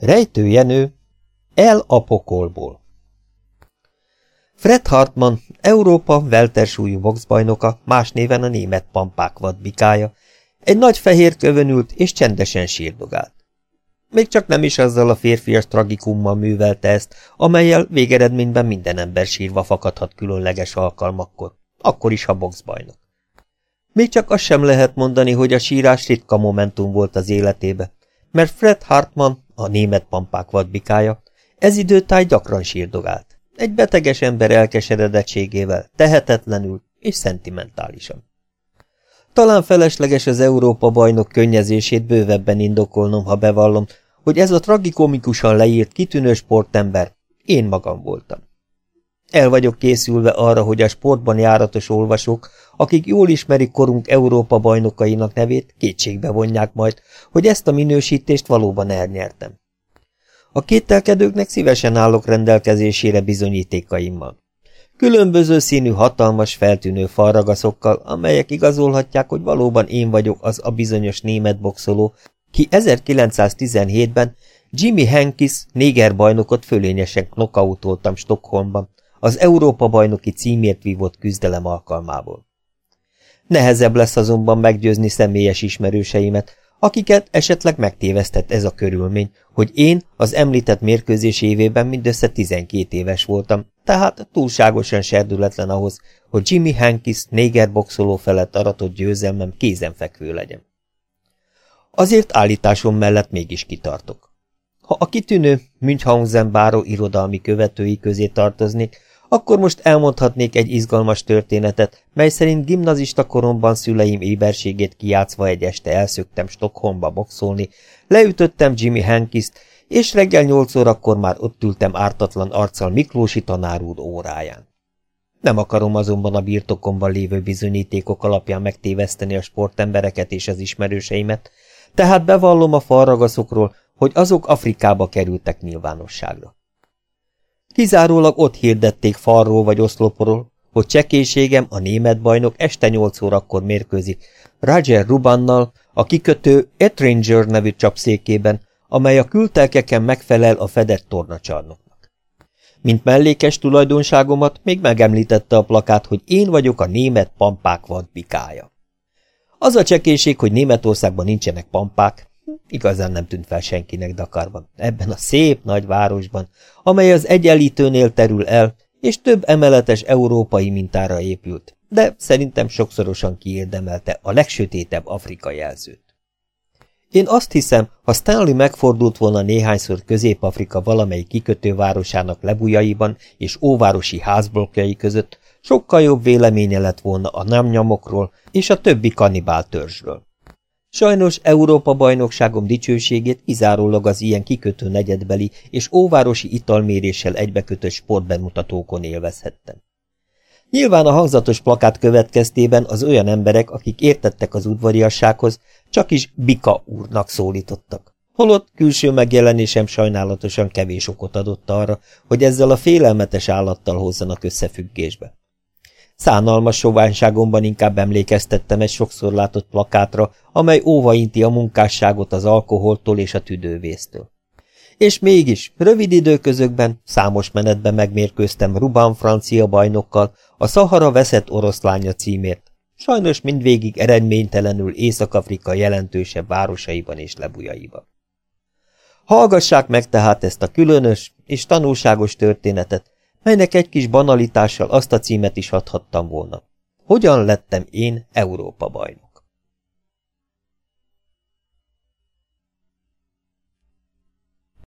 Rejtőjenő, el a pokolból. Fred Hartmann, Európa weltersúlyú boxbajnoka, más néven a német pampák vadbikája, egy nagy fehér kövön ült és csendesen sírdogált. Még csak nem is azzal a férfias tragikummal művelte ezt, amelyel végeredményben minden ember sírva fakadhat különleges alkalmakkor, akkor is, ha boxbajnok. Még csak azt sem lehet mondani, hogy a sírás ritka momentum volt az életébe, mert Fred Hartmann, a német pampák vadbikája, ez időtáj gyakran sírdogált. Egy beteges ember elkeseredettségével, tehetetlenül és szentimentálisan. Talán felesleges az Európa bajnok könnyezését bővebben indokolnom, ha bevallom, hogy ez a tragikomikusan leírt kitűnő sportember én magam voltam. El vagyok készülve arra, hogy a sportban járatos olvasók, akik jól ismerik korunk Európa bajnokainak nevét, kétségbe vonják majd, hogy ezt a minősítést valóban elnyertem. A kételkedőknek szívesen állok rendelkezésére bizonyítékaimmal. Különböző színű, hatalmas, feltűnő falragaszokkal, amelyek igazolhatják, hogy valóban én vagyok az a bizonyos német boxoló, ki 1917-ben Jimmy Hankis négerbajnokot fölényesen knokautoltam Stockholmban, az Európa-bajnoki címért vívott küzdelem alkalmából. Nehezebb lesz azonban meggyőzni személyes ismerőseimet, akiket esetleg megtévesztett ez a körülmény, hogy én az említett mérkőzés évében mindössze 12 éves voltam, tehát túlságosan serdületlen ahhoz, hogy Jimmy Hankis négerboxoló felett aratott győzelmem kézenfekvő legyen. Azért állításom mellett mégis kitartok. Ha a kitűnő Münchhausen báró irodalmi követői közé tartoznék, akkor most elmondhatnék egy izgalmas történetet, mely szerint gimnazista koromban szüleim éberségét kiátszva egy este elszöktem Stockholmba boxolni, leütöttem Jimmy Hankist, és reggel nyolc órakor már ott ültem ártatlan arccal Miklósi tanár óráján. Nem akarom azonban a birtokomban lévő bizonyítékok alapján megtéveszteni a sportembereket és az ismerőseimet, tehát bevallom a falragaszokról, hogy azok Afrikába kerültek nyilvánosságra. Kizárólag ott hirdették falról vagy oszloporról, hogy csekéségem a német bajnok este 8 órakor mérkőzik Roger Rubannal a kikötő Etringer nevű csapszékében, amely a kültelkeken megfelel a fedett tornacsarnoknak. Mint mellékes tulajdonságomat még megemlítette a plakát, hogy én vagyok a német pampák vadbikája. Az a csekéség, hogy Németországban nincsenek pampák, igazán nem tűnt fel senkinek Dakarban, ebben a szép nagy városban, amely az egyenlítőnél terül el, és több emeletes európai mintára épült, de szerintem sokszorosan kiérdemelte a legsötétebb Afrika jelzőt. Én azt hiszem, ha Stanley megfordult volna néhányszor Közép-Afrika valamelyik kikötővárosának lebujaiban és óvárosi házblokkjai között, sokkal jobb véleménye lett volna a namnyamokról és a többi kanibál törzsről. Sajnos Európa-bajnokságom dicsőségét kizárólag az ilyen kikötő negyedbeli és óvárosi italméréssel egybekötött sportbemutatókon élvezhettem. Nyilván a hangzatos plakát következtében az olyan emberek, akik értettek az udvariassághoz, csak is Bika úrnak szólítottak. Holott külső megjelenésem sajnálatosan kevés okot adott arra, hogy ezzel a félelmetes állattal hozzanak összefüggésbe. Szánalmas soványságomban inkább emlékeztettem egy sokszor látott plakátra, amely óvainti a munkásságot az alkoholtól és a tüdővésztől. És mégis, rövid időközökben, számos menetben megmérkőztem Ruban francia bajnokkal, a Szahara veszett oroszlánya címért. Sajnos mindvégig eredménytelenül Észak-Afrika jelentősebb városaiban és lebujaiban. Hallgassák meg tehát ezt a különös és tanulságos történetet, melynek egy kis banalitással azt a címet is adhattam volna. Hogyan lettem én Európa bajnok?